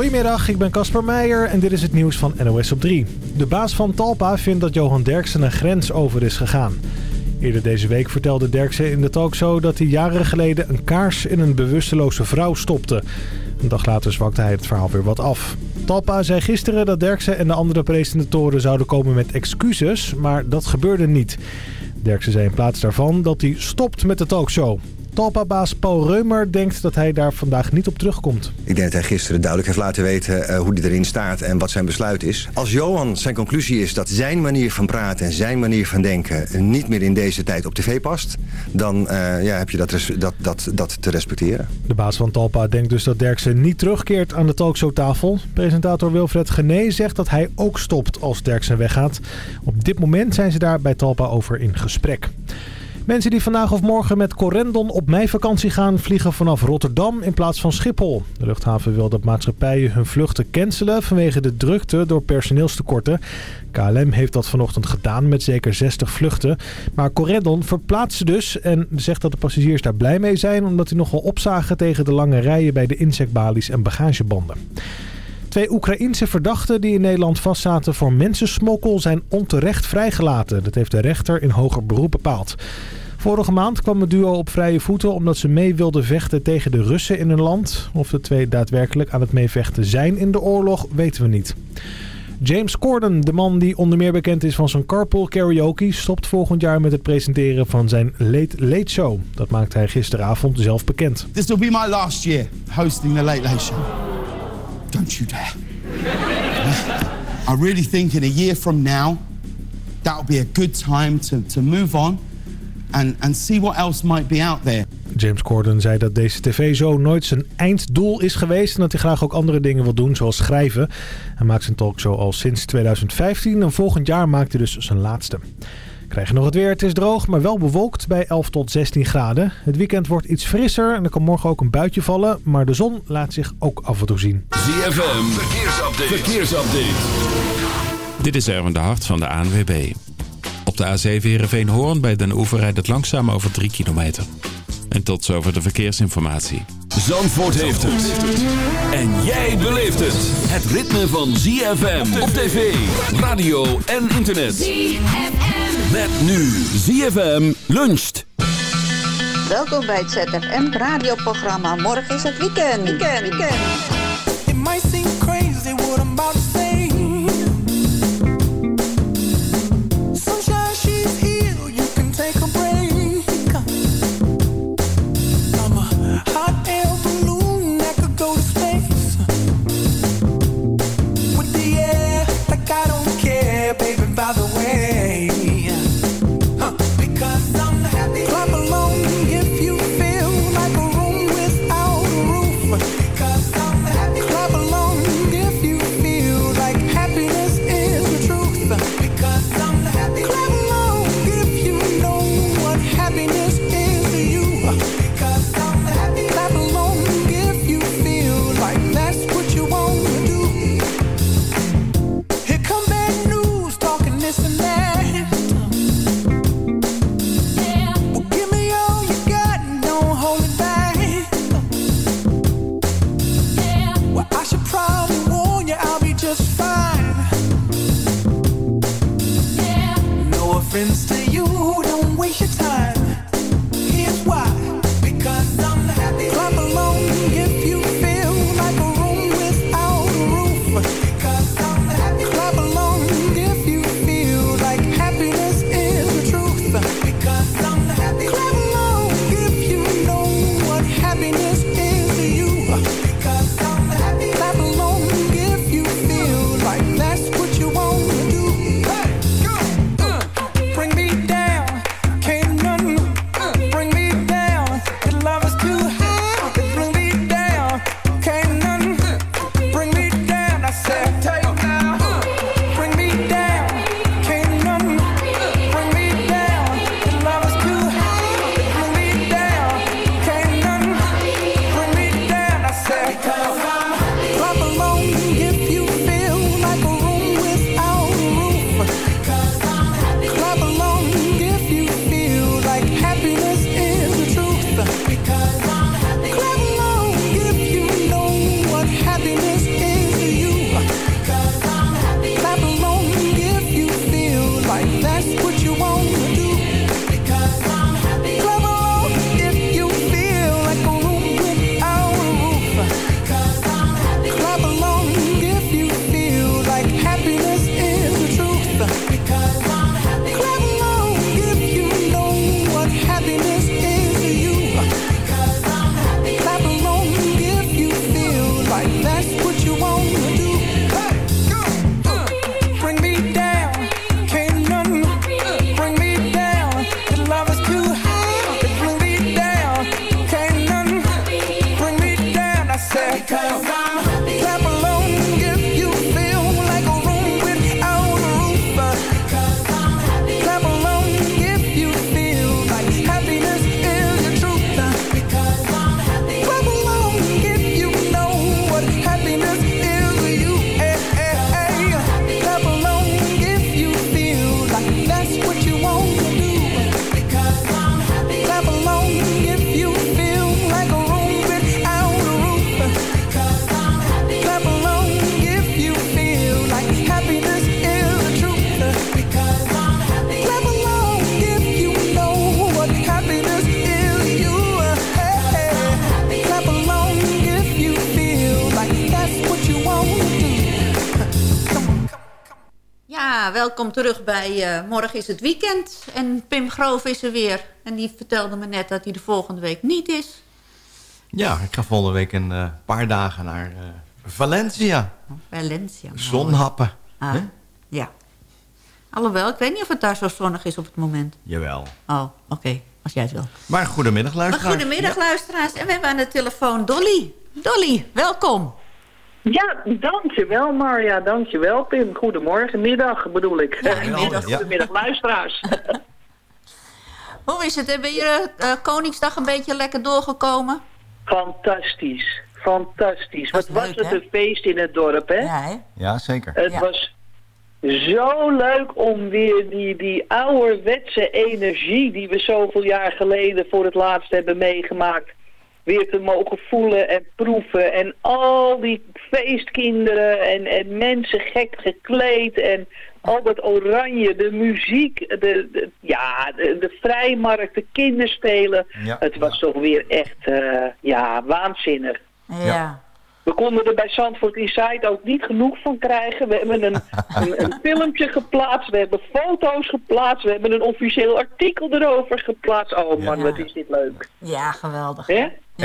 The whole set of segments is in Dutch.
Goedemiddag, ik ben Casper Meijer en dit is het nieuws van NOS op 3. De baas van Talpa vindt dat Johan Derksen een grens over is gegaan. Eerder deze week vertelde Derksen in de talkshow dat hij jaren geleden een kaars in een bewusteloze vrouw stopte. Een dag later zwakte hij het verhaal weer wat af. Talpa zei gisteren dat Derksen en de andere presentatoren zouden komen met excuses, maar dat gebeurde niet. Derksen zei in plaats daarvan dat hij stopt met de talkshow. Talpa-baas Paul Reumer denkt dat hij daar vandaag niet op terugkomt. Ik denk dat hij gisteren duidelijk heeft laten weten uh, hoe hij erin staat en wat zijn besluit is. Als Johan zijn conclusie is dat zijn manier van praten en zijn manier van denken niet meer in deze tijd op tv past, dan uh, ja, heb je dat, dat, dat, dat te respecteren. De baas van Talpa denkt dus dat Derksen niet terugkeert aan de talkshowtafel. Presentator Wilfred Gené zegt dat hij ook stopt als Derksen weggaat. Op dit moment zijn ze daar bij Talpa over in gesprek. Mensen die vandaag of morgen met Corendon op meivakantie gaan... vliegen vanaf Rotterdam in plaats van Schiphol. De luchthaven wil dat maatschappijen hun vluchten cancelen... vanwege de drukte door personeelstekorten. KLM heeft dat vanochtend gedaan met zeker 60 vluchten. Maar Corendon verplaatst ze dus en zegt dat de passagiers daar blij mee zijn... omdat die nogal opzagen tegen de lange rijen bij de insectbalies en bagagebanden. Twee Oekraïense verdachten die in Nederland vastzaten voor mensensmokkel zijn onterecht vrijgelaten. Dat heeft de rechter in hoger beroep bepaald. Vorige maand kwam het duo op vrije voeten omdat ze mee wilden vechten tegen de Russen in hun land. Of de twee daadwerkelijk aan het meevechten zijn in de oorlog, weten we niet. James Corden, de man die onder meer bekend is van zijn carpool karaoke... stopt volgend jaar met het presenteren van zijn Late Late Show. Dat maakte hij gisteravond zelf bekend. This will be my last year hosting the Late Late Show. Don't you dare. I really think in a year from now, that'll be a good time to, to move on and, and see what else might be out there. James Corden zei dat deze tv-show nooit zijn einddoel is geweest... en dat hij graag ook andere dingen wil doen, zoals schrijven. Hij maakt zijn talkshow al sinds 2015 en volgend jaar maakt hij dus zijn laatste. Krijg je nog het weer. Het is droog, maar wel bewolkt bij 11 tot 16 graden. Het weekend wordt iets frisser en er kan morgen ook een buitje vallen. Maar de zon laat zich ook af en toe zien. ZFM, verkeersupdate. verkeersupdate. Dit is Erwin de Hart van de ANWB. Op de A7 Heerenveen-Hoorn bij Den Oever rijdt het langzaam over 3 kilometer. En tot zover de verkeersinformatie. Zandvoort heeft het. En jij beleeft het. Het ritme van ZFM op tv, radio en internet. ZFM. Met nu ZFM luncht. Welkom bij het ZFM radioprogramma. Morgen is het weekend. Weekend, weekend. It might seem crazy what I'm about cause say. welkom terug bij uh, Morgen is het weekend. En Pim Groof is er weer. En die vertelde me net dat hij de volgende week niet is. Ja, ik ga volgende week een uh, paar dagen naar uh, Valencia. Valencia. Zonhappen. Ah, ja. Alhoewel, ik weet niet of het daar zo zonnig is op het moment. Jawel. Oh, oké. Als jij het wil. Maar goedemiddag luisteraars. Maar goedemiddag ja. luisteraars. En we hebben aan de telefoon Dolly. Dolly, welkom. Ja, dankjewel Marja, dankjewel Pim. Goedemorgen, middag bedoel ik. Ja, middag. Goedemiddag luisteraars. Hoe is het? Ben je uh, Koningsdag een beetje lekker doorgekomen? Fantastisch, fantastisch. Wat was het een feest in het dorp, hè? Ja, hè? ja zeker. Het ja. was zo leuk om weer die, die ouderwetse energie... die we zoveel jaar geleden voor het laatst hebben meegemaakt weer te mogen voelen en proeven. En al die feestkinderen en, en mensen gek gekleed en al dat oranje, de muziek, de, de ja, de, de, vrijmarkt, de kinderspelen. Ja, het was ja. toch weer echt, uh, ja, waanzinnig. Ja. ja. We konden er bij Zandvoort Inside ook niet genoeg van krijgen. We hebben een, een, een, filmpje geplaatst, we hebben foto's geplaatst, we hebben een officieel artikel erover geplaatst. Oh man, Ja. wat is dit leuk. Ja, geweldig.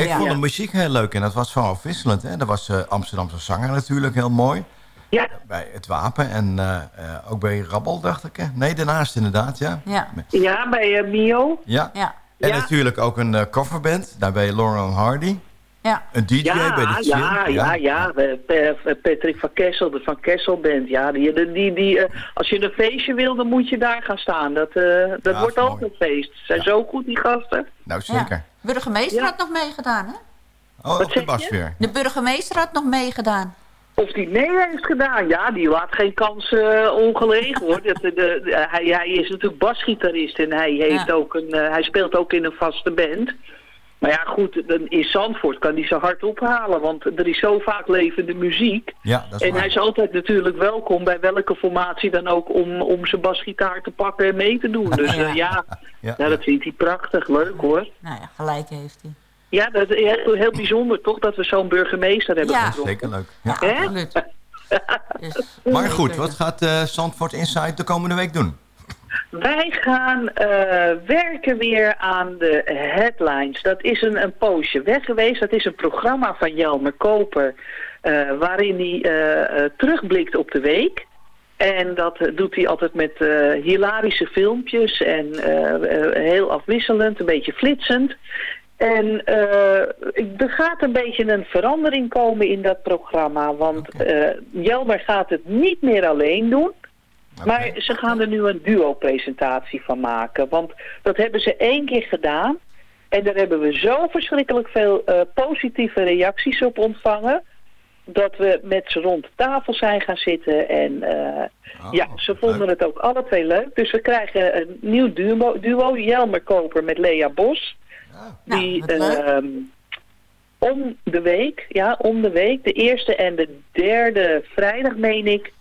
Ik Ja. vond de muziek heel leuk en dat was van afwisselend. Hè? Er was eh, Amsterdamse zanger natuurlijk heel mooi. Ja, Bij het Wapen en eh, eh, ook bij Rabbel, dacht ik. Hè? Nee, daarnaast inderdaad, ja. Ja. ja bij eh, Mio. Ja. Ja. En Ja. natuurlijk ook een coverband, daar bij Lauren Hardy. Ja. Een DJ Ja, bij de Chill. ja, ja, ja. Patrick van Kessel, de Van Kessel Band. Ja, die, die, die, die, eh, als je een feestje wil, dan moet je daar gaan staan. Dat, eh, dat Ja, wordt altijd een feest. Ze zijn Ja. zo goed, die gasten. Nou, zeker. Ja. Burgemeester Ja. had nog meegedaan, hè? Oh, op de bas weer. De burgemeester had nog meegedaan. Of die mee heeft gedaan, ja, die laat geen kans eh, ongelegen hoor. Dat, de, de- hij, hij is natuurlijk basgitarist en hij, heeft Ja. ook een, eh, hij speelt ook in een vaste band. Maar ja, goed, dan in Zandvoort kan hij ze hard ophalen, want er is zo vaak levende muziek. Ja, dat is En waar. hij is altijd natuurlijk welkom bij welke formatie dan ook om, om zijn basgitaar te pakken en mee te doen. Dus eh, ja, Ja, ja, dat vindt hij prachtig, leuk hoor. Nou ja, gelijk heeft hij. Ja, dat is heel, heel bijzonder toch dat we zo'n burgemeester hebben Ja. Zeker leuk. Ja, absoluut. Dus, Maar goed, wat gaat eh Zandvoort Inside de komende week doen? Wij gaan eh, werken weer aan de headlines. Dat is een, een poosje weg geweest. Dat is een programma van Jelmer Koper... eh, waarin hij eh, terugblikt op de week. En dat doet hij altijd met hilarische filmpjes en heel afwisselend, een beetje flitsend. En er gaat een beetje een verandering komen in dat programma. Want Jelmer gaat het niet meer alleen doen. Maar ze gaan er nu een duo-presentatie van maken. Want dat hebben ze één keer gedaan. En daar hebben we zo verschrikkelijk veel eh, positieve reacties op ontvangen. Dat we met ze rond de tafel zijn gaan zitten. En eh, Oh, ja, ze leuk. vonden het ook alle twee leuk. Dus we krijgen een nieuw duo, duo Jelmer Koper met Lea Bos. nou, Die ehm, om de week, ja, om de week, de eerste en de derde vrijdag, meen ik.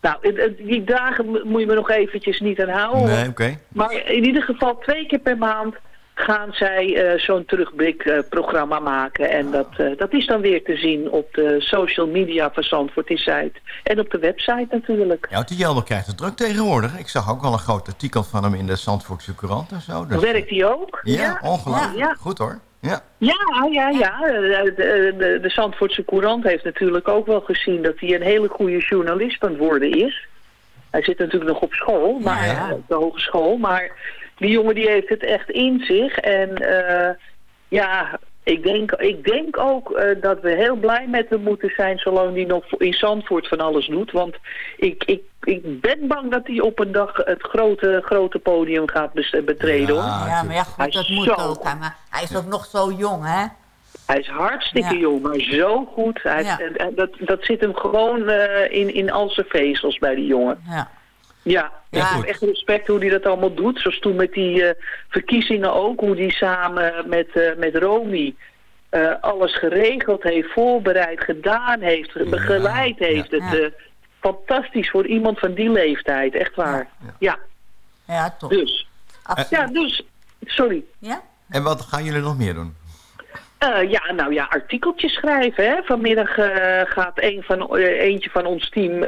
Nou, die dagen mo- moet je me nog eventjes niet aan houden. Nee, oké. Maar in ieder geval twee keer per maand gaan zij eh, zo'n terugblikprogramma maken. En dat, eh, dat is dan weer te zien op de social media van Zandvoort Insight. En op de website natuurlijk. Ja, die Jelmer krijgt het druk tegenwoordig. Ik zag ook al een groot artikel van hem in de Zandvoortse Courant en zo. Dus, Werkt die ook? Ja, ongelooflijk. Ja. Goed hoor. Ja. Ja, ja, ja. De, de, de, de Zandvoortse Courant heeft natuurlijk ook wel gezien dat hij een hele goede journalist aan het worden is. Hij zit natuurlijk nog op school, maar, Ja, ja. op de hogeschool. Maar die jongen die heeft het echt in zich. En eh, ja, Ik denk, ik denk ook eh, dat we heel blij met hem moeten zijn... zolang hij nog in Zandvoort van alles doet. Want ik, ik, ik ben bang dat hij op een dag het grote, grote podium gaat betreden. hoor. Ja, maar ja, goed, dat moet ook. Maar hij is ook nog zo jong, hè? Hij is hartstikke jong, maar zo goed. Hij, dat, dat zit hem gewoon uh, in, in al zijn vezels bij die jongen. Ja. Ja, ik heb echt respect hoe hij dat allemaal doet. Zoals toen met die uh, verkiezingen ook. Hoe hij samen met, uh, met Romy uh, alles geregeld heeft, voorbereid, gedaan heeft, begeleid heeft. Ja. Het, fantastisch voor iemand van die leeftijd, echt waar. Ja, ja. toch. Dus, ja, dus, sorry. Ja? En wat gaan jullie nog meer doen? Uh, ja, nou ja, artikeltjes schrijven. Hè. Vanmiddag uh, gaat een van, uh, eentje van ons team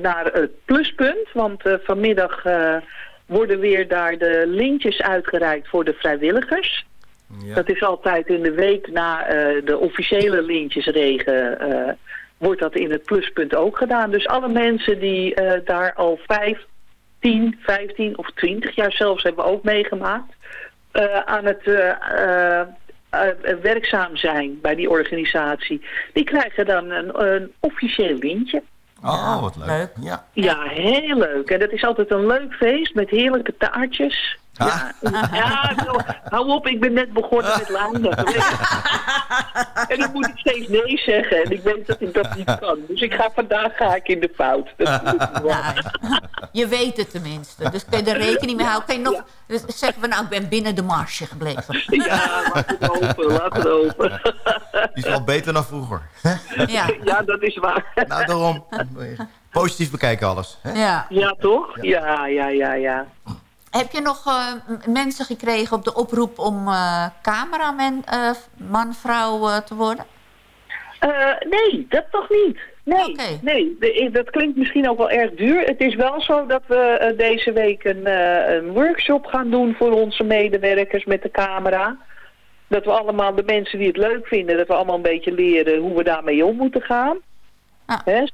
naar het pluspunt. Want vanmiddag worden weer daar de lintjes uitgereikt voor de vrijwilligers. Ja. Dat is altijd in de week na de officiële lintjesregen... wordt dat in het pluspunt ook gedaan. Dus alle mensen die daar al 5, 10, 15 of 20 jaar zelfs hebben ook meegemaakt... aan het werkzaam zijn bij die organisatie, die krijgen dan een, een officieel lintje. Oh, wat leuk. Ja. ja, heel leuk. En dat is altijd een leuk feest met heerlijke taartjes. Ja, ja hou op, ik ben net begonnen met lijnen. en dan moet ik steeds nee zeggen. En ik weet dat ik dat niet kan. Dus ik ga vandaag ga ik in de fout. Ja, je weet het tenminste. Dus kun je er rekening mee houden. Kun je nog dus zeggen we nou, ik ben binnen de marge gebleven. Ja, laat het open, laat het open. Die is wel beter dan vroeger. Ja, ja dat is waar. Nou, daarom. Positief bekijken alles. Hè? Ja. ja, toch? Ja, ja, ja, ja. Heb je nog uh, mensen gekregen op de oproep om uh, cameraman, uh, man, vrouw te worden? nee, dat toch niet. Nee, okay. nee de, dat klinkt misschien ook wel erg duur. Het is wel zo dat we deze week een, een workshop gaan doen voor onze medewerkers met de camera. Dat we allemaal, de mensen die het leuk vinden, dat we allemaal een beetje leren hoe we daarmee om moeten gaan. Ah.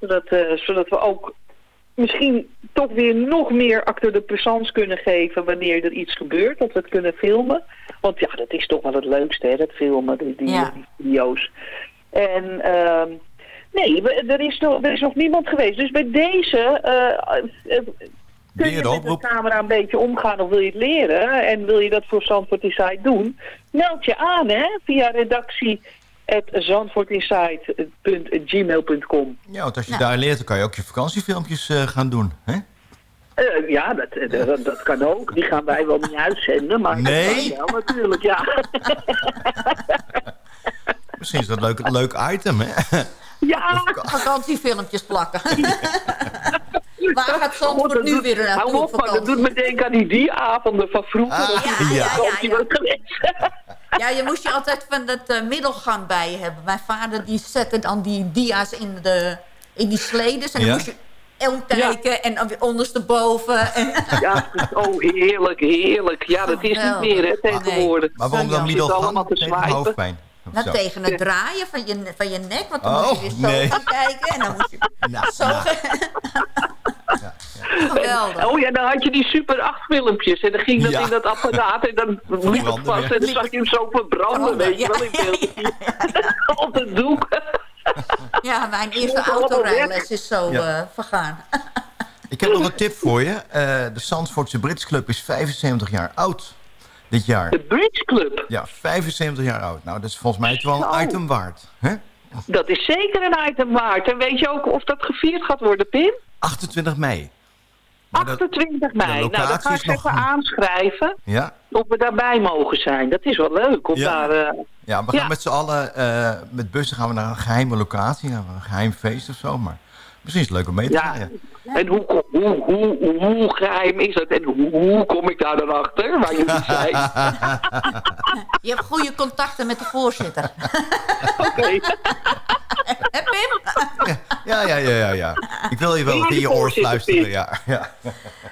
Zodat we ook misschien toch weer nog meer acte de présence kunnen geven wanneer er iets gebeurt. Dat we het kunnen filmen. Want ja, dat is toch wel het leukste, hè, dat filmen, die, die, ja. die video's. En uh, nee, er is, nog, er is nog niemand geweest. Dus bij deze uh, uh, kun je met de camera een beetje omgaan of wil je het leren. En wil je dat voor Zandvoort Inside doen. Meld je aan hè, via redactie zandvoortinsight.gmail.com. Ja, want als je daar leert, dan kan je ook je vakantiefilmpjes uh, gaan doen, hè? Uh, ja, dat, dat, dat, kan ook. Die gaan wij wel niet uitzenden, maar nee? dat kan wel natuurlijk, ja. Misschien is dat een leuk, leuk item, hè? Ja! Vakantiefilmpjes plakken. Waar gaat Zandvoort nu weer naartoe Hou op, dat doet me denken aan die dieravonden van vroeger. Ah, ja, ja, ja, ja. Ja, je moest je altijd van dat uh, middelgang bij je hebben. Mijn vader die zette dan die dia's in, de, in die sledes. En dan moest je omkijken ja. en ondersteboven. En Ja, oh heerlijk, heerlijk. Ja, dat is niet meer hè, tegenwoordig. Maar waarom dan middelgang allemaal te tegen hoofdpijn? Of nou, zo? tegen het draaien van je, van je nek. Want dan Oh, moest je weer zo nee. gaan kijken. En dan moest je Nou, zo... nou. Geweldig. Oh ja, dan had je die Super 8 filmpjes. En dan ging dat Ja. in dat apparaat. En dan liep het vast. En dan zag je hem zo verbranden, weet je Ja, wel. In ja, beeld. ja, Op de doek. Ja, mijn eerste autorijles is zo Ja. eh, vergaan. Ik heb nog een tip voor je. Eh, de Zandvoortse Brits Club is 75 jaar oud dit jaar. De Bridge Club. Ja, 75 jaar oud. Nou, dat is volgens mij toch wel een item waard. Hè? Dat is zeker een item waard. En weet je ook of dat gevierd gaat worden, Pim? 28 mei. Maar dat- 28 mei. Nou, dan ga ik nog even aanschrijven Ja, of we daarbij mogen zijn. Dat is wel leuk. Om Ja. daar, eh, ja we gaan Ja. met z'n allen, eh, met bussen gaan we naar een geheime locatie, naar een geheim feest of zo. Maar misschien is het leuk om mee te Ja. gaan. Ja. En hoe, hoe, hoe, hoe geheim is dat? En hoe, hoe kom ik daar dan achter? Waar jullie zijn? Je hebt goede contacten met de voorzitter. Oké. Hè, Pim? Ja, ja, ja, ja, ja. Ik wil je wel in je oor fluisteren. Piet. Ja, ja.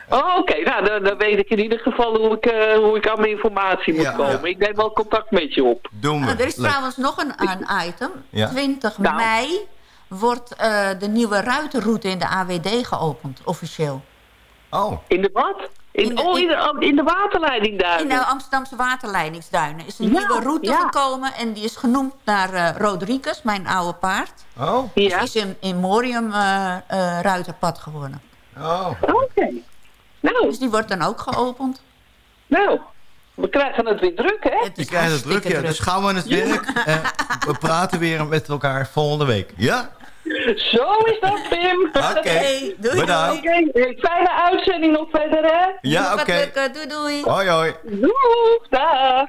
Oh, Oké, nou dan, dan weet ik in ieder geval hoe ik, eh, hoe ik aan mijn informatie moet Ja, komen. ja. Ik neem wel contact met je op. Doen we. Nou, er is Leuk. trouwens nog een, een item. Ja. 20 Nou. mei wordt eh, de nieuwe ruitenroute in de AWD geopend, officieel. Oh, In de wat? In, oh, in, de, in de waterleidingduinen. In de Amsterdamse waterleidingsduinen is een nieuwe route gekomen. En die is genoemd naar uh, Rodriguez, mijn oude paard. Oh. Dus ja. is een in Morium uh, uh, ruiterpad geworden. Oh. Oké. Nou. Dus die wordt dan ook geopend. Nou, we krijgen het weer druk, hè? We krijgen het druk, ja. Dus gaan we aan het werk. we praten weer met elkaar volgende week. Ja? Zo is dat, Pim. Oké, okay. doei, bedankt. Okay. fijne uitzending nog verder, hè? Ja, oké. Okay. Doei, doei. Hoi, hoi. Doei, dag.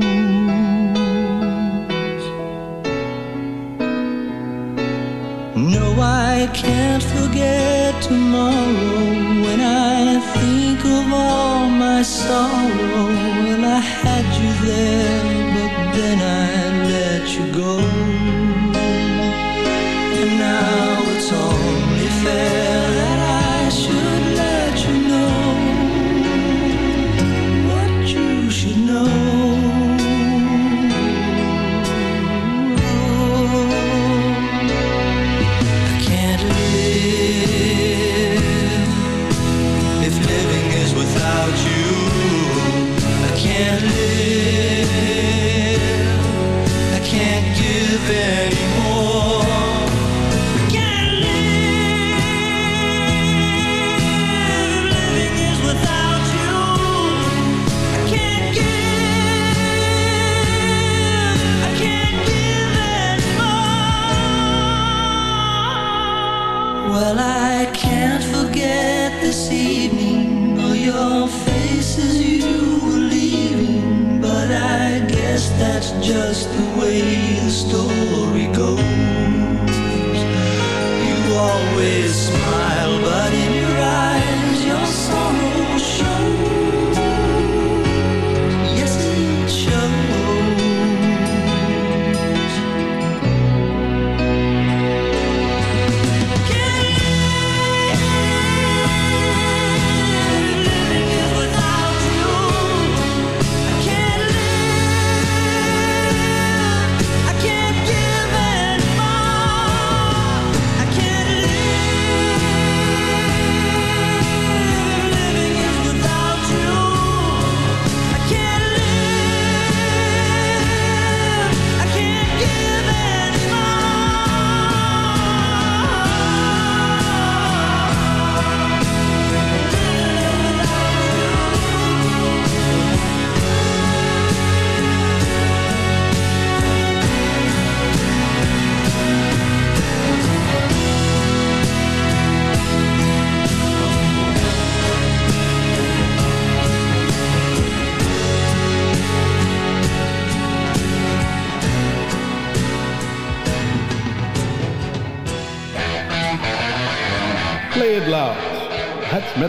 I can't forget tomorrow when I think of all my sorrow. Well, I had you there, but then I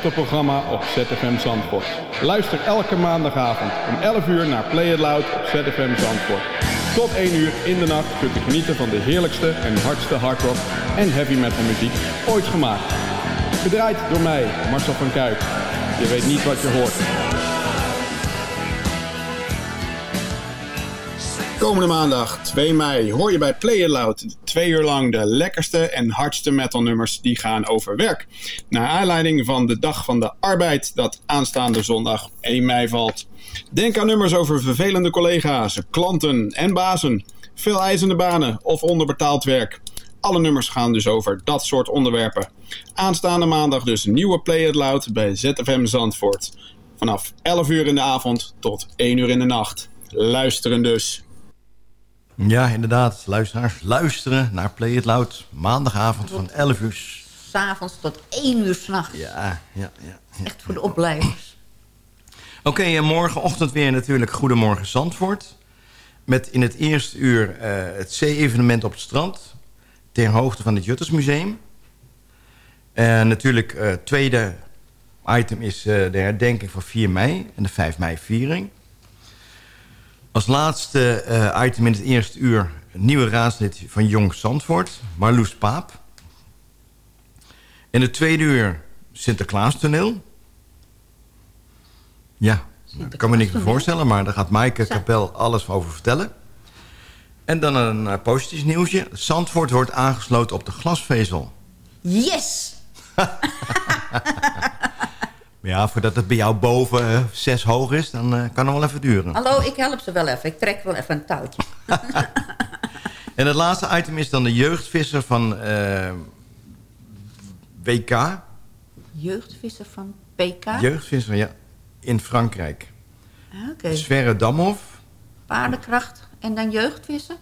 Het metalprogramma op ZFM Zandvoort. Luister elke maandagavond om 11 uur naar Play It Loud op ZFM Zandvoort. Tot 1 uur in de nacht kunt u genieten van de heerlijkste en hardste hardrock en heavy metal muziek ooit gemaakt. Gedraaid door mij, Marcel van Kuijk. Je weet niet wat je hoort. Komende maandag, 2 mei, hoor je bij Play It Loud twee uur lang de lekkerste en hardste metalnummers die gaan over werk. Naar aanleiding van de Dag van de Arbeid dat aanstaande zondag 1 mei valt. Denk aan nummers over vervelende collega's, klanten en bazen, veel eisende banen of onderbetaald werk. Alle nummers gaan dus over dat soort onderwerpen. Aanstaande maandag dus nieuwe Play It Loud bij ZFM Zandvoort. Vanaf 11 uur in de avond tot 1 uur in de nacht. Luisteren dus. Ja, inderdaad. Luisteraars, luisteren naar Play It Loud. Maandagavond van 11 uur. S'avonds tot 1 uur s'nachts. Ja, ja, ja, ja. Echt voor de opblijvers. Oké, en morgenochtend weer natuurlijk Goedemorgen Zandvoort. Met in het eerste uur uh, het zee-evenement op het strand. Ter hoogte van het Juttersmuseum. En natuurlijk uh, tweede item is eh, de herdenking van 4 mei en de 5 mei viering. Als laatste eh, item in het eerste uur... nieuwe raadslid van Jong Zandvoort, Marloes Paap. In het tweede uur Sinterklaas toneel. Ja, ik kan me niet voorstellen, maar daar gaat Maaike Kapel alles over vertellen. En dan een uh, positief nieuwsje. Zandvoort wordt aangesloten op de glasvezel. Yes! Ja, voordat het bij jou boven uh, zes hoog is, dan uh, kan het wel even duren. Hallo, ik help ze wel even. Ik trek wel even een touwtje. en het laatste item is dan de jeugdvisser van uh, WK. Jeugdvisser van PK? Jeugdvisser, ja. In Frankrijk. Ah, Oké. Okay. Sverre Damhoff. Paardenkracht en dan jeugdvissen?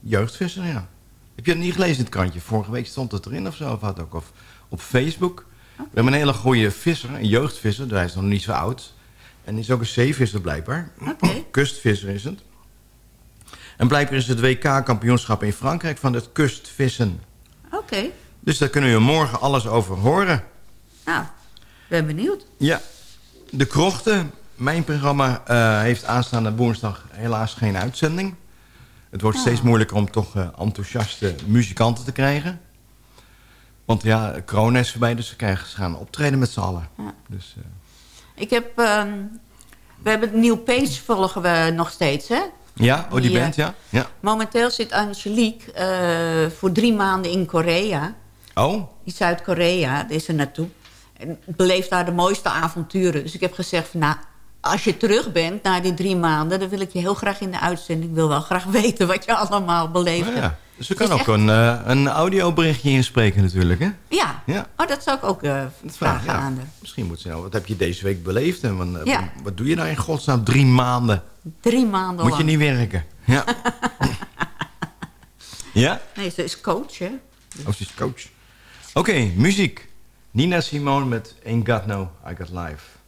Jeugdvisser, ja. Heb je het niet gelezen in het krantje? Vorige week stond het erin of zo, of wat ook. Of op Facebook. We hebben een hele goede visser, een jeugdvisser. Hij is nog niet zo oud. En is ook een zeevisser blijkbaar. Okay. Kustvisser is het. En blijkbaar is het WK-kampioenschap in Frankrijk van het kustvissen. Oké. Okay. Dus daar kunnen we morgen alles over horen. Nou, ben benieuwd. Ja. De Krochten, mijn programma, uh, heeft aanstaande woensdag helaas geen uitzending. Het wordt oh. steeds moeilijker om toch uh, enthousiaste muzikanten te krijgen. Want ja, corona is voorbij, dus krijgen, ze gaan optreden met z'n allen. Ja. Dus, uh... Ik heb... Um, we hebben Nieuw Pace volgen we nog steeds, hè? Ja, oh, die, die band, ja. ja. Momenteel zit Angelique uh, voor drie maanden in Korea. Oh? In Zuid-Korea, daar is ze naartoe. En beleeft daar de mooiste avonturen. Dus ik heb gezegd van, nou, als je terug bent na die drie maanden... dan wil ik je heel graag in de uitzending. Ik wil wel graag weten wat je allemaal beleeft oh, ja. We kunnen ook echt... een, uh, een audioberichtje inspreken natuurlijk, hè? Ja. ja. Oh, dat zou ik ook uh, vragen ja. aan de. Misschien moet ze nou, wat heb je deze week beleefd? En wat, ja. wat doe je nou in godsnaam drie maanden? Drie maanden Moet je niet werken. Ja. ja? Nee, ze is coach, hè? Oh, ze is coach. Oké, okay, muziek. Nina Simone met Ain't Got No, I Got Life.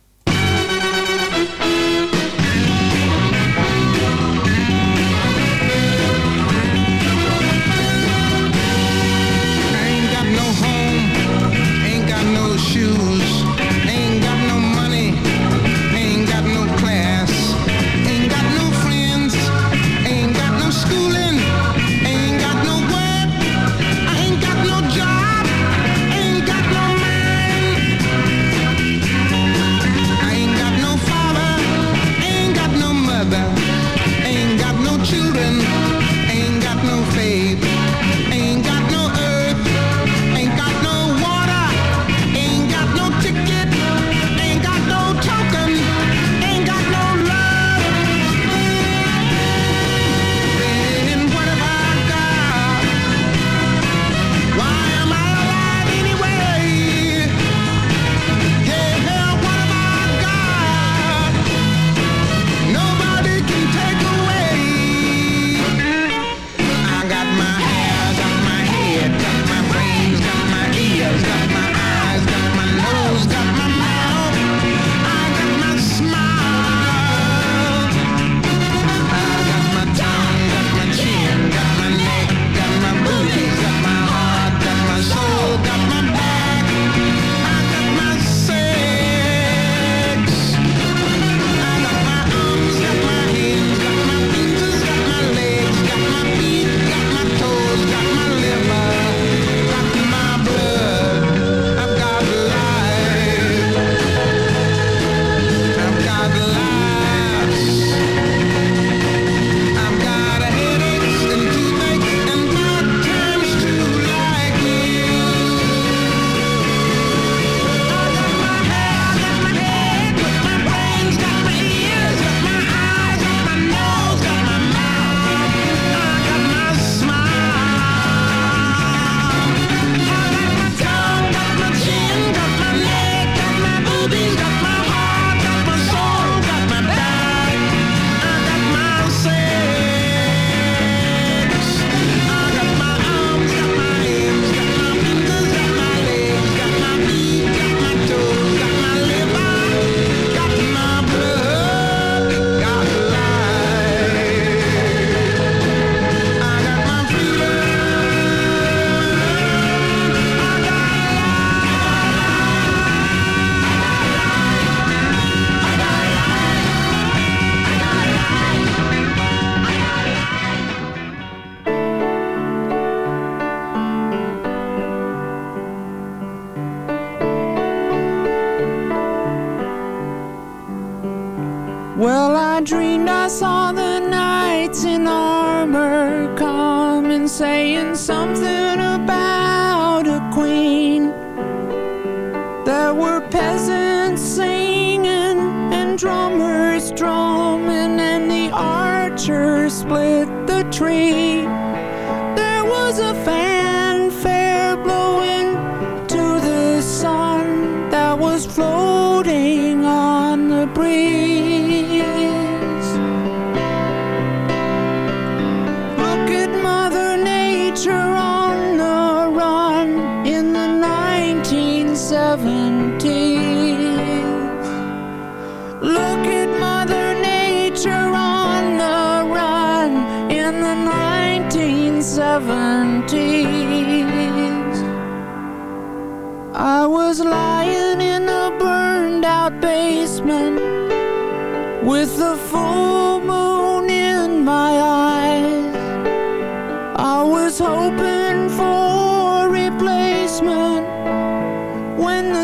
Floating on the breeze.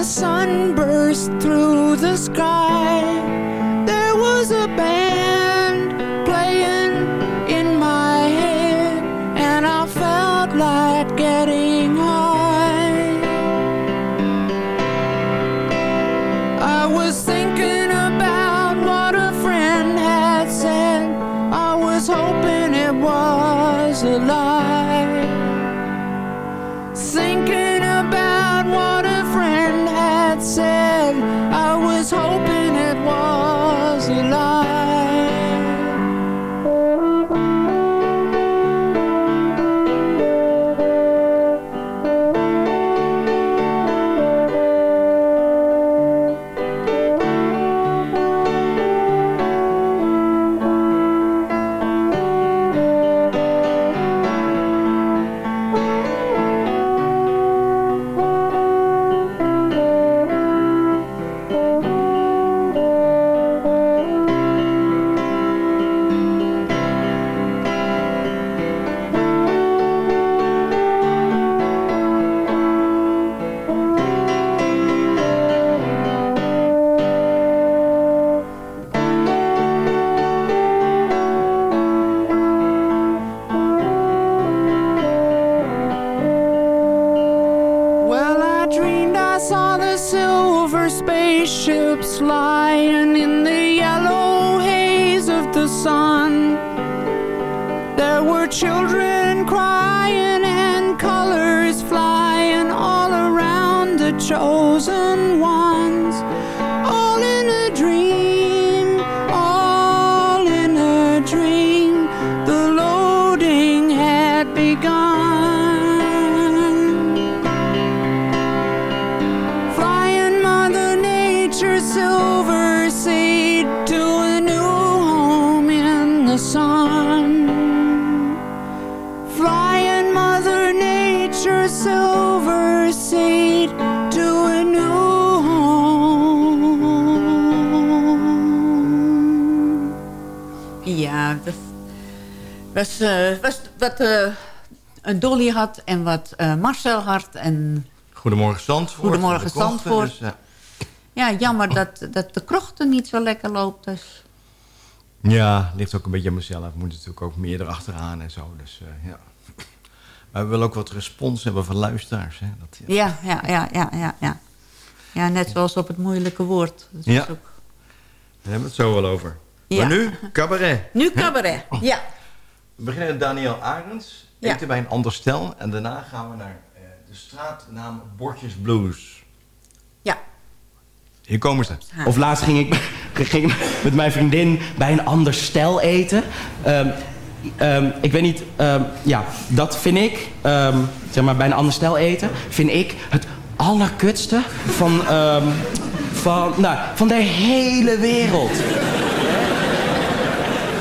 Sun burst through the sky. Had en wat eh, Marcel had. En Goedemorgen Zandvoort. Goedemorgen Zandvoort. dus, ja. ja, jammer dat, dat de krochten niet zo lekker loopt. Dus. Ja, ligt ook een beetje aan mezelf. Ik moet natuurlijk ook meer erachteraan en zo. Dus eh, ja. Maar we willen ook wat respons hebben van luisteraars. Hè? Dat, Ja, ja, ja, ja, ja, ja. Ja, net zoals op het moeilijke woord. Dat Ja. ook- Daar hebben we het zo wel over. Ja. Maar nu, cabaret. Nu cabaret, ja. We beginnen met Daniel Arends. Ja. Eten bij een ander stel. En daarna gaan we naar eh, de straatnaam Bordjes Blues. Ja. Hier komen ze. Of laatst ging ik, ging ik met mijn vriendin bij een ander stel eten. Ehm, ehm, ik weet niet, ehm, ja, dat vind ik, ehm, zeg maar bij een ander stel eten, vind ik het allerkutste van, ehm, van, nou, van de hele wereld.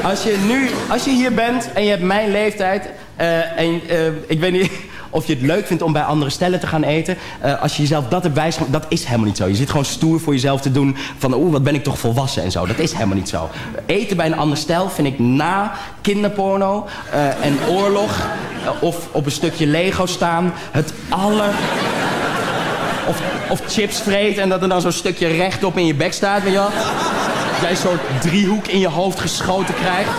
Als je nu, als je hier bent en je hebt mijn leeftijd eh, en eh, ik weet niet of je het leuk vindt om bij andere stellen te gaan eten. eh, als je jezelf dat hebt wijsgemaakt, dat is helemaal niet zo. Je zit gewoon stoer voor jezelf te doen van oeh, wat ben ik toch volwassen en zo. Dat is helemaal niet zo. Eten bij een ander stel vind ik na kinderporno en oorlog of op een stukje Lego staan het aller... Of, of chips vreten en dat er dan zo'n stukje rechtop in je bek staat, weet je wel? Dat jij zo'n driehoek in je hoofd geschoten krijgt.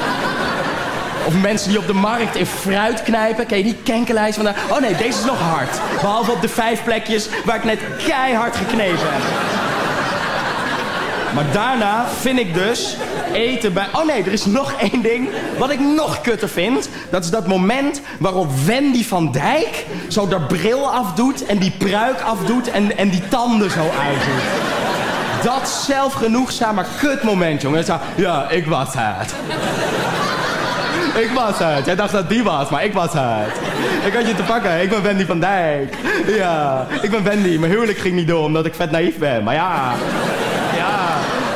Of mensen die op de markt in fruit knijpen. Ken je die kenkenlijst van? Oh nee, deze is nog hard. Behalve op de vijf plekjes waar ik net keihard geknepen heb. Maar daarna vind ik dus eten bij... Oh nee, er is nog één ding wat ik nog kutter vind. Dat is dat moment waarop Wendy van Dijk zo de bril afdoet... en die pruik afdoet en, en die tanden zo uitdoet. Dat zelfgenoegzame kutmoment, jongen. Ja, ik was het. Ik was het. Jij dacht dat die was, maar ik was het. Ik had je te pakken. Ik ben Wendy van Dijk. Ja, ik ben Wendy. Mijn huwelijk ging niet door omdat ik vet naïef ben. Maar ja, ja.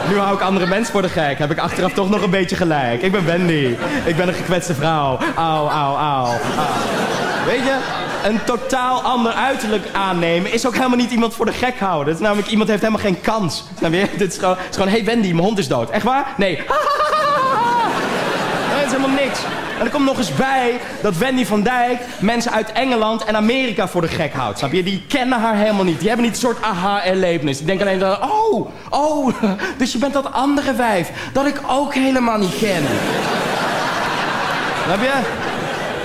Nu hou ik andere mensen voor de gek. Heb ik achteraf toch nog een beetje gelijk. Ik ben Wendy. Ik ben een gekwetste vrouw. Auw, auw, auw. auw. Weet je, een totaal ander uiterlijk aannemen is ook helemaal niet iemand voor de gek houden. Het is namelijk, iemand heeft helemaal geen kans. Snap je? Dit is gewoon, het is gewoon hey Wendy, mijn hond is dood. Echt waar? Nee. Dat is helemaal niks. En er komt nog eens bij dat Wendy van Dijk mensen uit Engeland en Amerika voor de gek houdt. Snap je? Die kennen haar helemaal niet. Die hebben niet een soort aha-erlevenis. Die denken alleen dat, oh, oh, dus je bent dat andere wijf. Dat ik ook helemaal niet ken. Snap je?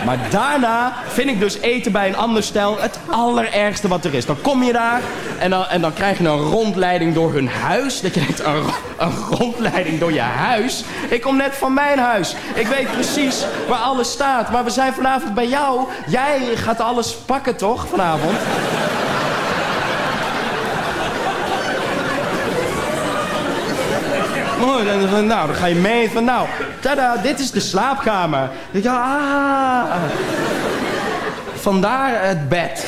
Maar daarna vind ik dus eten bij een ander stel het allerergste wat er is. Dan kom je daar en dan, en dan krijg je een rondleiding door hun huis. Dat je denkt, een, ro- een rondleiding door je huis? Ik kom net van mijn huis. Ik weet precies waar alles staat. Maar we zijn vanavond bij jou. Jij gaat alles pakken, toch, vanavond? Mooi, nou, dan ga je mee van, nou, tada, dit is de slaapkamer. Je, ah, vandaar het bed.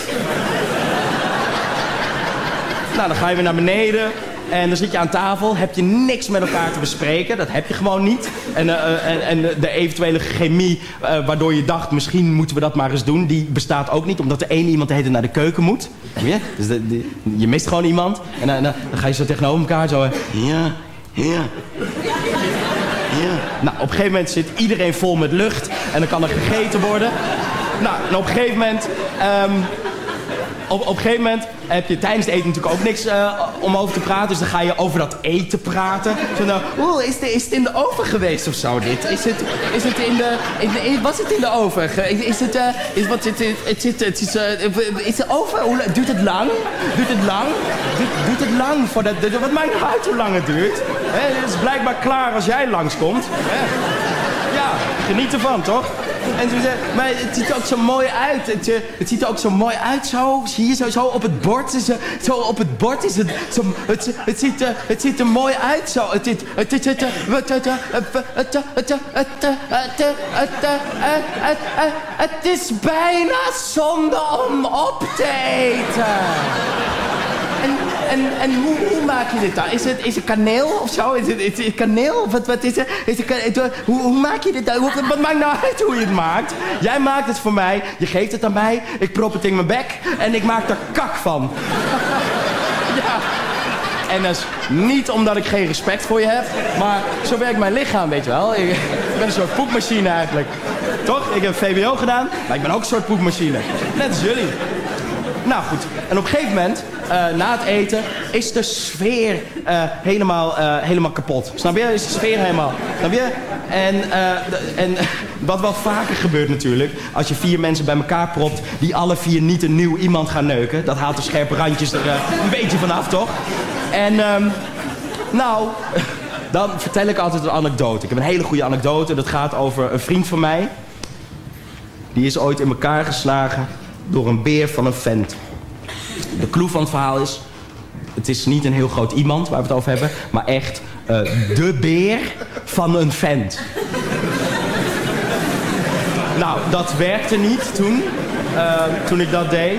Nou, dan ga je weer naar beneden. En dan zit je aan tafel, heb je niks met elkaar te bespreken. Dat heb je gewoon niet. En, eh, eh, en, en de eventuele chemie eh, waardoor je dacht, misschien moeten we dat maar eens doen... die bestaat ook niet, omdat de ene iemand de naar de keuken moet. Je? Dus de, je mist gewoon iemand. En dan, ga je zo tegenover elkaar zo... Ja, ja. Nou, op een gegeven moment zit iedereen vol met lucht. En dan kan er gegeten worden. Nou, en op een gegeven moment... ehm, op, op een gegeven moment heb je tijdens het eten natuurlijk ook niks eh, om over te praten. Dus dan ga je over dat eten praten. Zo nou, oeh, is, de, is het in de oven geweest of zo dit? Is het, is het in de, in was het in de oven? Is, het, eh, is, wat, zit, het zit, het is, eh, de oven, hoe, duurt het lang? Duurt het lang? Duurt, duurt het lang? Voordat, de- wat maakt nou uit hoe lang het duurt? Het is blijkbaar klaar als jij langskomt. Ja, geniet ervan, toch? En ze zei, maar het ziet er ook zo mooi uit. Het, het ziet er ook zo mooi uit zo. Hier zo, zo op het bord. Zo, zo op het bord is het. Zo, het, het, ziet, er, het ziet er mooi uit zo. Het ziet... Het, het, het, het is bijna zonde om op te eten. En, en, hoe, hoe maak je dit dan? Is het, is het kaneel of zo? Is het, is het kaneel? Wat, wat is het? Is het, het- hoe, hoe maak je dit dan? Hoe, wat maakt nou uit hoe je het maakt? Jij maakt het voor mij, je geeft het aan mij, ik prop het in mijn bek en ik maak er kak van. ja. En dat is niet omdat ik geen respect voor je heb, maar zo werkt mijn lichaam, weet je wel. Ik, ik ben een soort poepmachine eigenlijk. Toch? Ik heb VWO gedaan, maar ik ben ook een soort poepmachine. Net als jullie. Nou goed, en op een gegeven moment, eh, na het eten, is de sfeer eh, helemaal, eh, helemaal kapot. Snap je? Is de sfeer helemaal. Snap je? En, eh, en wat wel vaker gebeurt natuurlijk, als je vier mensen bij elkaar propt, die alle vier niet een nieuw iemand gaan neuken. Dat haalt de scherpe randjes er eh, een beetje vanaf, toch? En, ehm, nou, dan vertel ik altijd een anekdote. Ik heb een hele goede anekdote. Dat gaat over een vriend van mij. Die is ooit in elkaar geslagen door een beer van een vent. De clue van het verhaal is... Het is niet een heel groot iemand waar we het over hebben... maar echt eh, de beer van een vent. nou, dat werkte niet toen. eh, toen ik dat deed.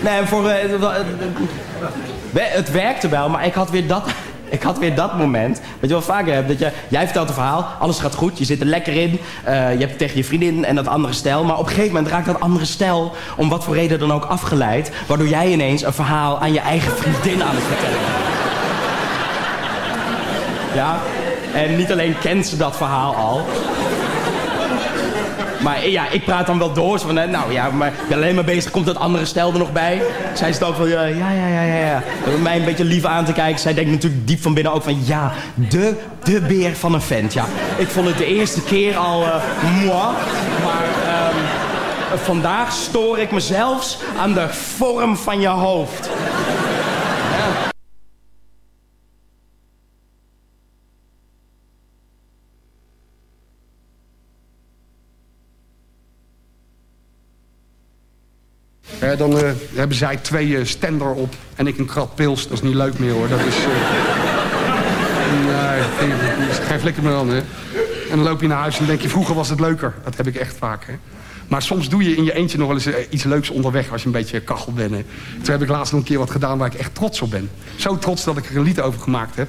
Nee, voor... we- het werkte wel, maar ik had weer dat... Ik had weer dat moment, wat je wel vaker hebt, dat je, jij vertelt een verhaal, alles gaat goed, je zit er lekker in, eh, je hebt het tegen je vriendin en dat andere stel, maar op een gegeven moment raakt dat andere stel, om wat voor reden dan ook, afgeleid, waardoor jij ineens een verhaal aan je eigen vriendin aan het vertellen. Ja, en niet alleen kent ze dat verhaal al, Maar ja, ik praat dan wel door. Van, nou ja, maar ik ben alleen maar bezig. Komt dat andere stel er nog bij? Zij ook van, ja, ja, ja, ja, ja. Om mij een beetje lief aan te kijken. Zij denkt natuurlijk diep van binnen ook van, ja, de, de beer van een vent. Ja, ik vond het de eerste keer al, eh moi. Maar ehm, vandaag stoor ik me zelfs aan de vorm van je hoofd. Eh, dan eh, hebben zij twee eh, stender op en ik een krat pils. Dat is niet leuk meer hoor. Dat is... nee, geen flikker meer aan hè. En dan loop je naar huis en denk je, vroeger was het leuker. Dat heb ik echt vaak hè. Maar soms doe je in je eentje nog wel eens iets leuks onderweg als je een beetje kachel bent. Toen heb ik laatst nog een keer wat gedaan waar ik echt trots op ben. Zo trots dat ik er een lied over gemaakt heb.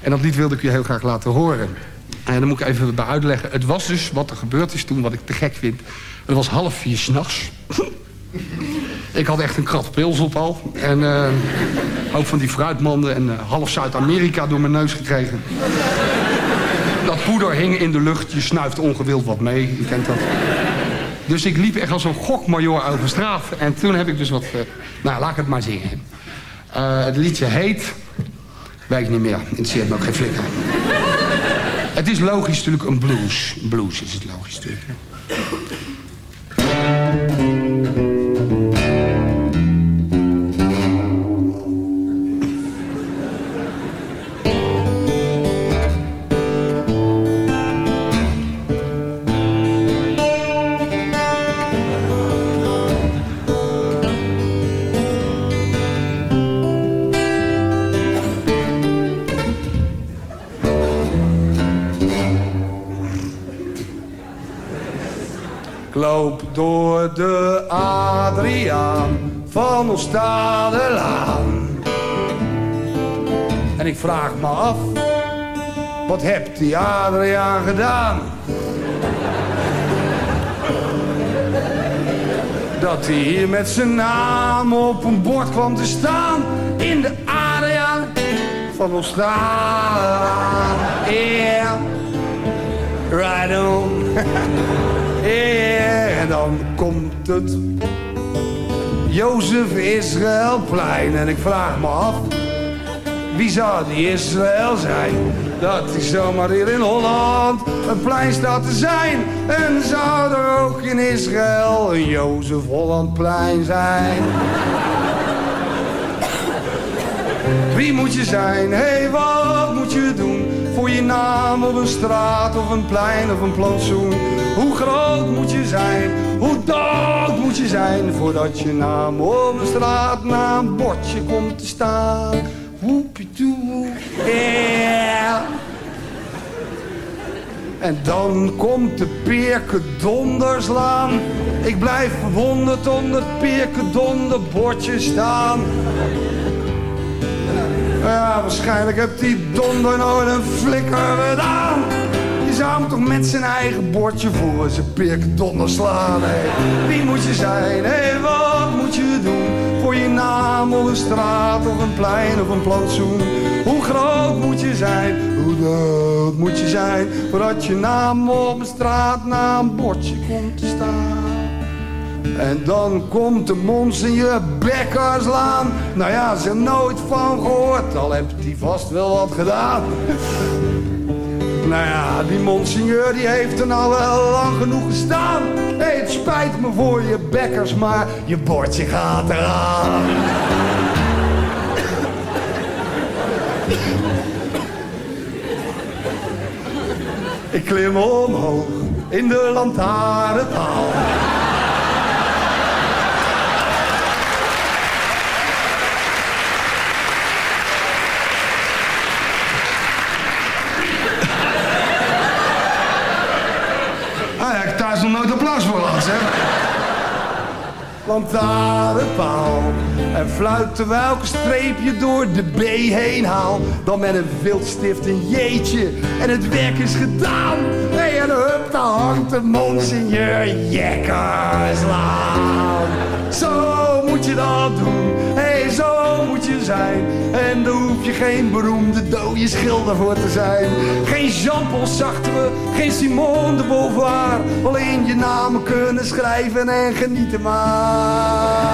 En dat lied wilde ik je heel graag laten horen. En dan moet ik even bij uitleggen. Het was dus wat er gebeurd is toen, wat ik te gek vind. Het was half vier s'nachts. Ik had echt een krat pils op al. En eh, ook van die fruitmanden en eh, half Zuid-Amerika door mijn neus gekregen. Dat poeder hing in de lucht. Je snuift ongewild wat mee. Je kent dat. Dus ik liep echt als een gokmajor over straat. En toen heb ik dus wat... eh, nou, laat ik het maar zingen. Het liedje heet... Weet ik niet meer. Interesseert me ook geen flikker. Het is logisch natuurlijk een blues. Blues is het logisch natuurlijk. Door de Adriaan van Oostadelaan. En ik vraag me af, wat hebt die Adriaan gedaan? Dat hij hier met zijn naam op een bord kwam te staan in de Adriaan van Oostadelaan. Yeah, right on. Dan komt het Jozef Israëlplein. En ik vraag me af, wie zou die Israël zijn? Dat hij zomaar hier in Holland een plein staat te zijn. En zou er ook in Israël een Jozef Hollandplein zijn? Wie moet je zijn? Hé, hey, wat moet je doen? Voor je naam op een straat of een plein of een plantsoen. Hoe groot moet je zijn? Hoe dood moet je zijn? Voordat je naam op een bordje komt te staan. Woepie-toe, yeah. En dan komt de Peerke donderslaan. Ik blijf verwonderd onder het Peerke donderbordje staan. Ja, waarschijnlijk heeft die donder nooit een flikker gedaan. Je hem toch met zijn eigen bordje voor zijn pik donder slaan. Hé. Wie moet je zijn? Hé, wat moet je doen? Voor je naam op een straat of een plein of een plantsoen. Hoe groot moet je zijn? Hoe dood moet je zijn? Voordat je naam op een straat na een bordje komt te staan. En dan komt de monseigneur Bekkerslaan. Nou ja, ze nooit van gehoord, al heeft hij vast wel wat gedaan. Nou ja, die monseigneur die heeft er nou wel lang genoeg gestaan. Hé, het spijt me voor je bekkers, maar je bordje gaat eraan. Ik klim omhoog in de lantaarnpaal. Ah, ja, ik heb gehad, zeg. Lantaarnpaal. En fluit een streepje door de B heen haal. Dan met een wildstift een jeetje. En het werk is gedaan. Hey, en hup, daar hangt de monseigneur Jekkerslaan. Zo moet je dat doen. Zo moet je zijn. En daar hoef je geen beroemde dode schilder voor te zijn. Geen Jean-Paul Sartre, geen Simone de Beauvoir. Alleen je namen kunnen schrijven en genieten maar.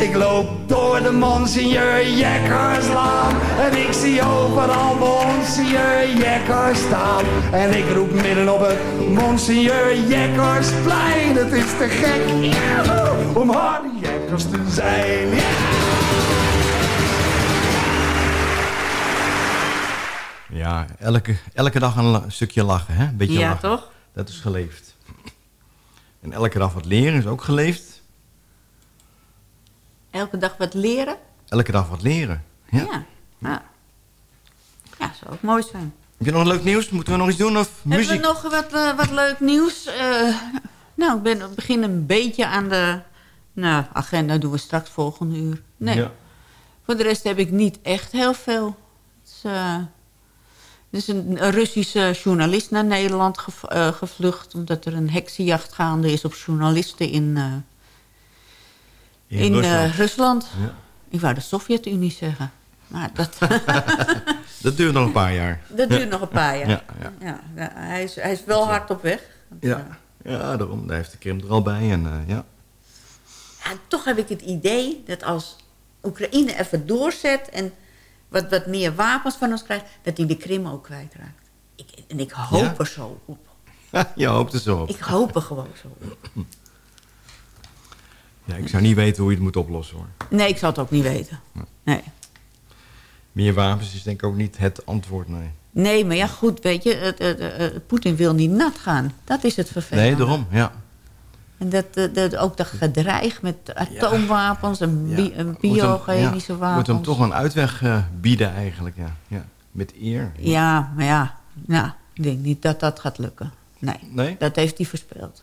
Ik loop door de Monseigneur Jekkerslaan En ik zie overal Monseigneur Jekkers staan En ik roep midden op het Monseigneur Jekkersplein Het is te gek om Hardy Zijn Ja, elke, elke dag een stukje lachen, hè? Een beetje Ja, lachen. toch? Dat is geleefd. En elke dag wat leren is ook geleefd. Elke dag wat leren. Elke dag wat leren. Ja. Ja. Ja, ja zou ook mooi zijn. Heb je nog leuk nieuws? Moeten we nog iets doen? Of muziek? Hebben we nog wat, eh, wat leuk nieuws? Eh, nou, ik ben, ik begin een beetje aan de nou, agenda. Doen we straks volgende uur. Nee. Ja. Voor de rest heb ik niet echt heel veel. Eh, er is een, een Russische journalist naar Nederland gev- eh, gevlucht... omdat er een heksenjacht gaande is op journalisten in, eh, In in, Rusland. Rusland. Ja. Ik wou de Sovjet-Unie zeggen. Maar dat, Dat duurt nog een paar jaar. dat duurt nog een paar jaar. Ja, hij, is, hij is wel hard op weg. Ja, ja daarom. Daar heeft de Krim er al bij. En, ja. Ja, toch heb ik het idee dat als Oekraïne even doorzet... en wat, wat meer wapens van ons krijgt... dat hij de Krim ook kwijtraakt. Ik, en ik hoop Ja? er zo op. Je hoopt er zo op. Ik hoop er gewoon zo op. Ja, ik zou niet weten hoe je het moet oplossen hoor. Nee, ik zou het ook niet weten. Nee. Meer wapens is denk ik ook niet het antwoord, nee. Nee, maar ja, goed, weet je... Poetin wil niet nat gaan. Dat is het vervelende. Nee, daarom, ja. En dat, dat, dat ook dat gedreig met atoomwapens en, bi en biochemische ja, wapens. Moet hem toch een uitweg eh, bieden eigenlijk, ja. ja. Met eer. Ja, maar ja, nou, ik denk niet dat dat gaat lukken. Nee, Nee? dat heeft hij verspeeld.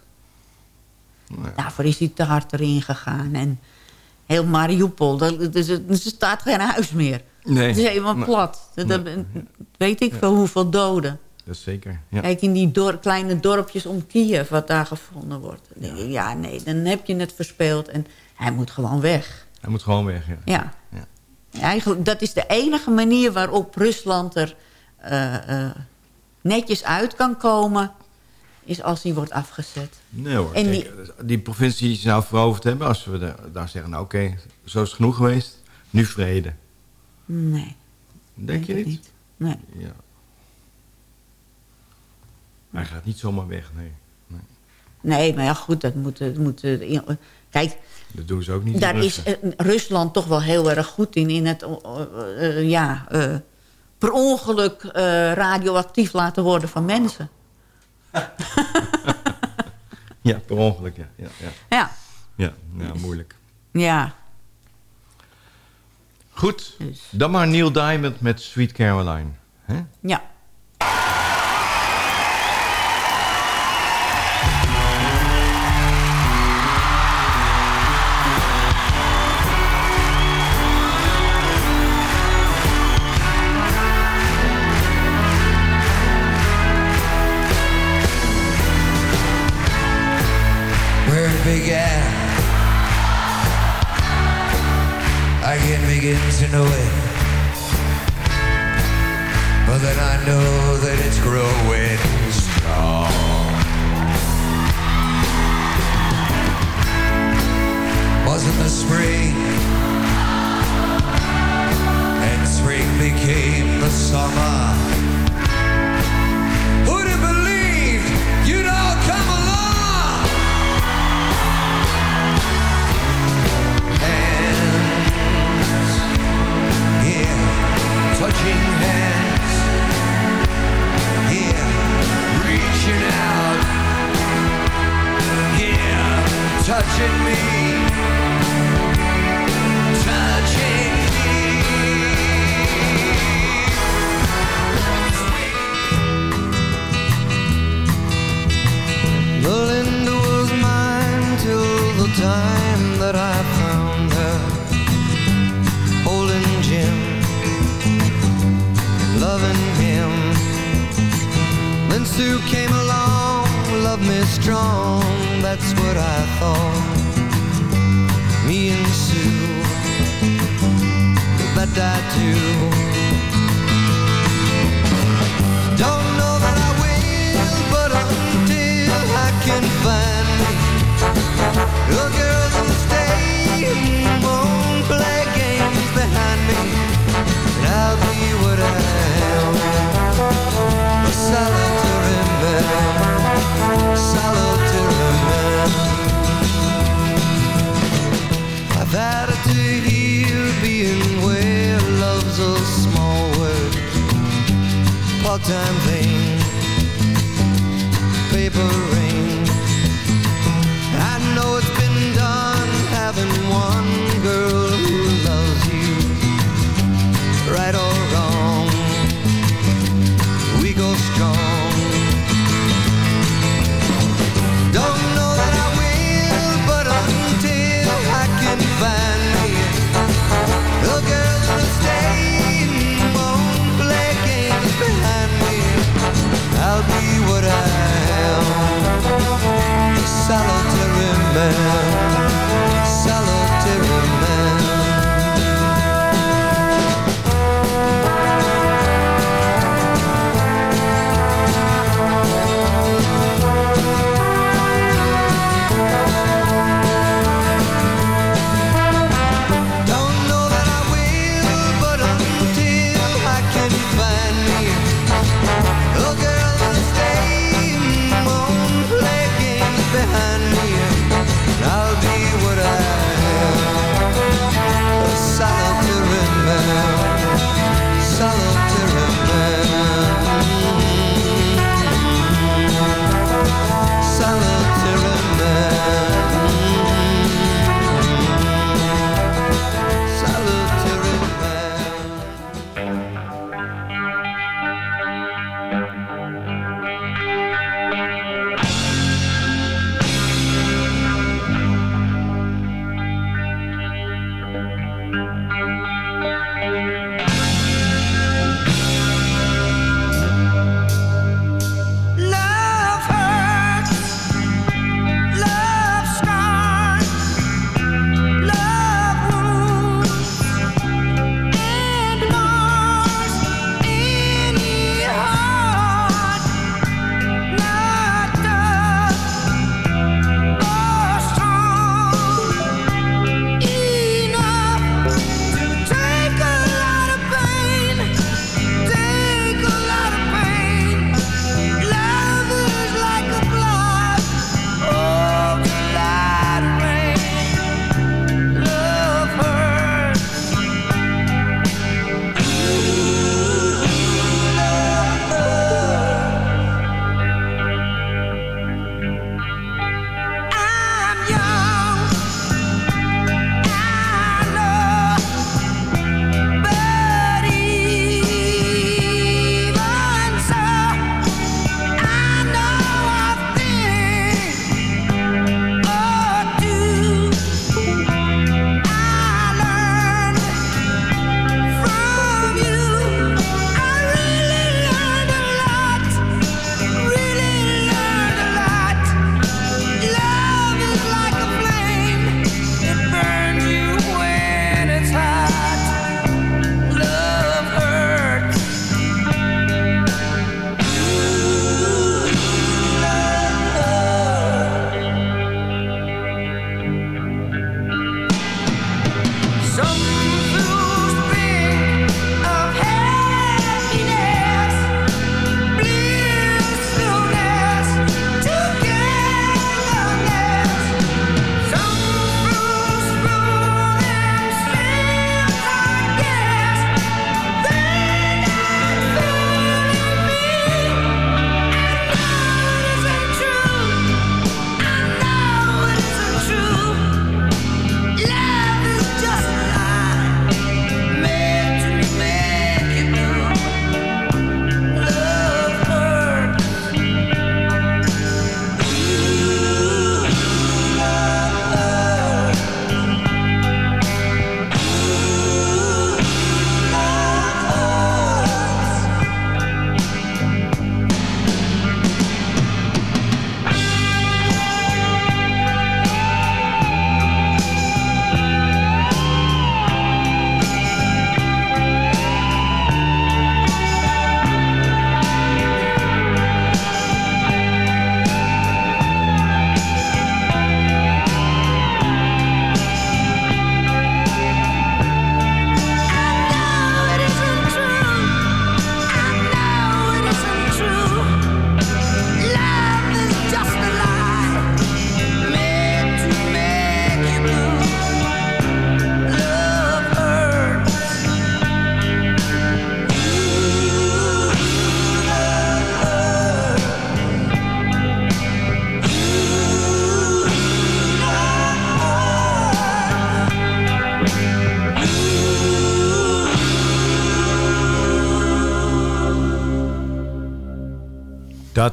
Nee. Daarvoor is hij te hard erin gegaan. En heel Mariupol, dat, dus, er staat geen huis meer. Nee. Het is helemaal Nee. plat. Dat, weet ik veel hoeveel doden. Dat zeker, ja. Kijk, in die dor- kleine dorpjes om Kiev, wat daar gevonden wordt. Dan denk ik, ja, nee, dan heb je het verspeeld. En hij moet gewoon weg. Hij moet gewoon weg, ja. Ja. Ja. Eigenlijk, dat is de enige manier waarop Rusland er eh, eh, netjes uit kan komen... is als hij wordt afgezet. Nee hoor. En Kijk, die... provincie die ze nou veroverd hebben... als we de- daar zeggen, nou oké, zo is het genoeg geweest. Nu vrede. Nee. Denk je niet? ik Nee. Ja. Hij gaat niet zomaar weg, nee. nee. Nee, maar ja, goed, dat moet... Dat moet eh, kijk, Dat doen ze ook niet. daar is eh, Rusland toch wel heel erg goed in... in het eh, ja, per ongeluk radioactief laten worden van mensen. Ja, per ongeluk, ja. Ja, ja. Ja, ja, ja moeilijk. ja. Goed, Dus. dan maar Neil Diamond met Sweet Caroline. Hè? ja. Touching me,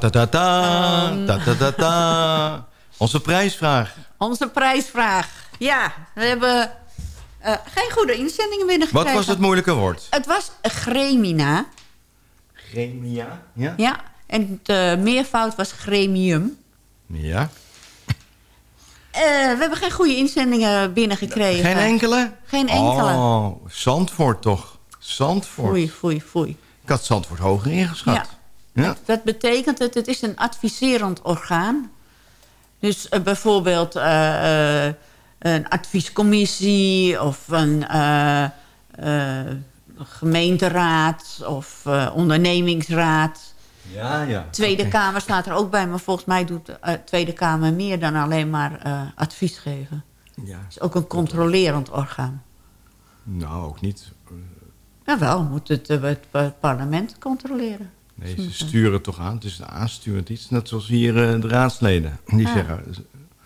Ta ta ta ta, ta ta ta ta. Onze prijsvraag. Onze prijsvraag. Ja, we hebben eh, geen goede inzendingen binnengekregen. Wat was het moeilijke woord? Het was gremina. Gremia. Ja? Ja, en de meervoud was gremium. Ja. Eh, we hebben geen goede inzendingen binnengekregen. Geen enkele? Geen enkele. Oh, Zandvoort toch. Zandvoort. Foei, foei, foei. Ik had Zandvoort hoger ingeschat. Ja. Ja. Dat betekent dat het is een adviserend orgaan. Dus eh, bijvoorbeeld eh, eh, een adviescommissie of een gemeenteraad of ondernemingsraad. Ja, ja. Tweede. Kamer staat er ook bij, maar volgens mij doet de Tweede Kamer meer dan alleen maar advies geven. Ja. Het is ook een controlerend orgaan. Nou, ook niet. Jawel, moet het, het parlement controleren. Nee, ze sturen toch aan. Het is een aansturend iets. Net zoals hier eh, de raadsleden. Die Ja. zeggen,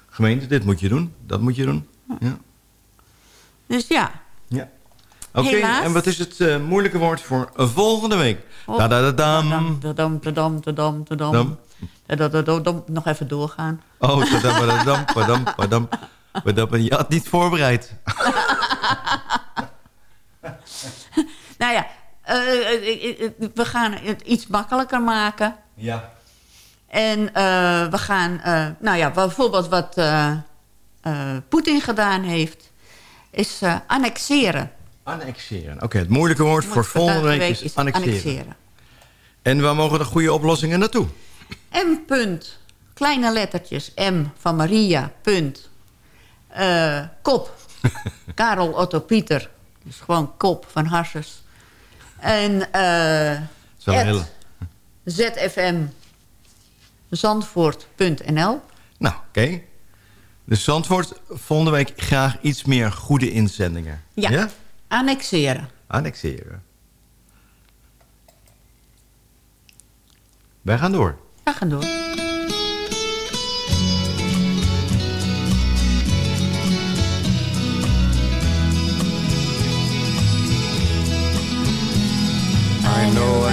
gemeente, dit moet je doen. Dat moet je doen. Ja. Dus ja, ja. Oké, en wat is het eh, moeilijke woord voor volgende week? Da da da dam. Dam. Tadadadadam. Nog even doorgaan. Oh, tadam, padam, padam, padam, padam. Je had niet voorbereid. Nou ja, eh, eh, eh, we gaan het iets makkelijker maken. Ja. En we gaan, nou ja, bijvoorbeeld wat Poetin gedaan heeft, is annexeren. Annexeren. Oké, het moeilijke woord voor volgende week is annexeren. En waar mogen de goede oplossingen naartoe? M. Punt, kleine lettertjes, M van Maria, punt. Kop, Karel Otto Pieter. Dus gewoon kop van Harses. En eh Zo at heel- ZFM Zandvoort.nl. Nou, oké. Dus Zandvoort, volgende week graag iets meer goede inzendingen. Ja, annexeren. Annexeren. Wij gaan door. We gaan door.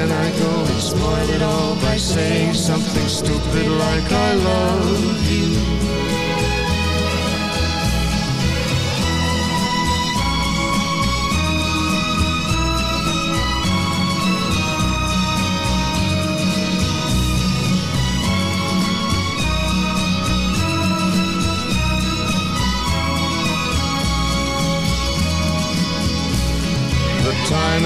Then I go and spoil it all by saying something stupid like I love you.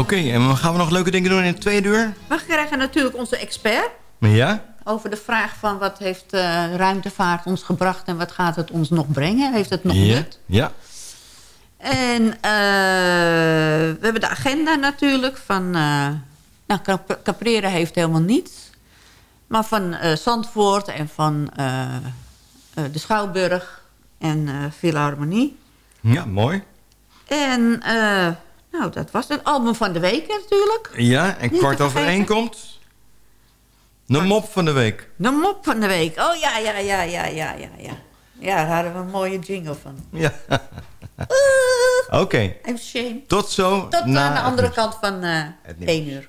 Oké, en gaan we nog leuke dingen doen in het tweede uur? We krijgen natuurlijk onze expert. Ja? over de vraag van wat heeft eh, ruimtevaart ons gebracht... en wat gaat het ons nog brengen? Heeft het nog Ja. nut? Ja. En eh, we hebben de agenda natuurlijk van... eh nou, Cap- Caprera heeft helemaal niets. Maar van Zandvoort en van de Schouwburg en Philharmonie. Ja, mooi. En eh, nou, dat was het album van de week natuurlijk. Ja, en Niet kwart over één komt... De mop van de week. De mop van de week. Oh ja, ja, ja, ja, ja, ja. Ja, ja daar hadden we een mooie jingle van. Ja. Oké. I'm shame. Tot zo. Tot na aan de andere kant van eh nieuws. 1 uur.